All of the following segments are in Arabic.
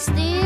Steve.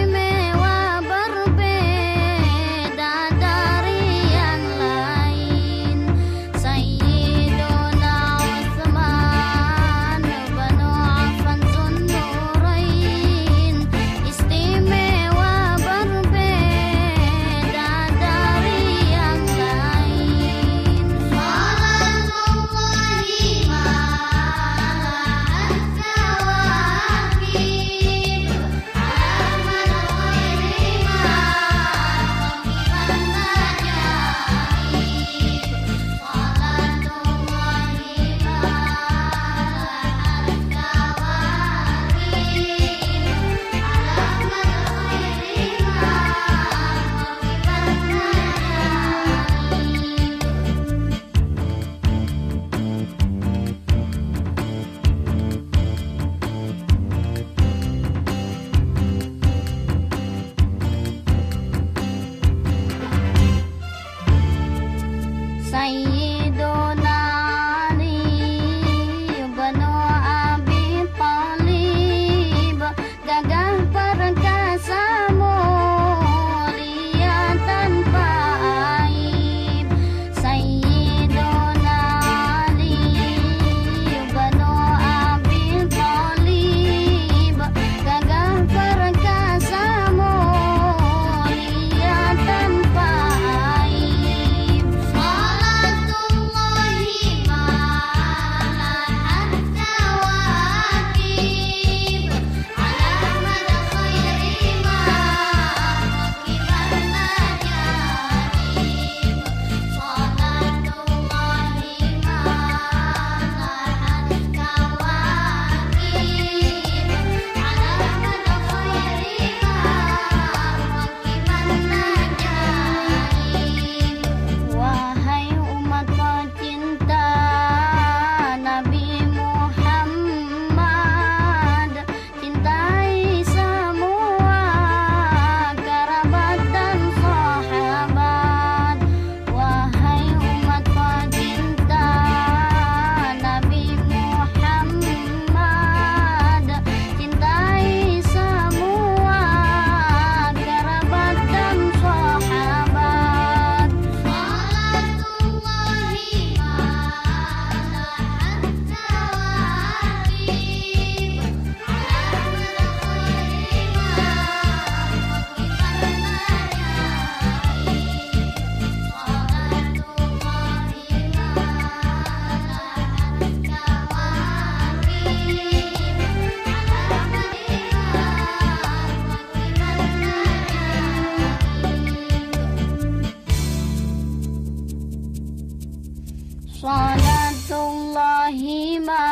صلاة الله ما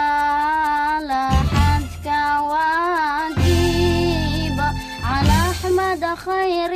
لحت كواكب. على أحمد خير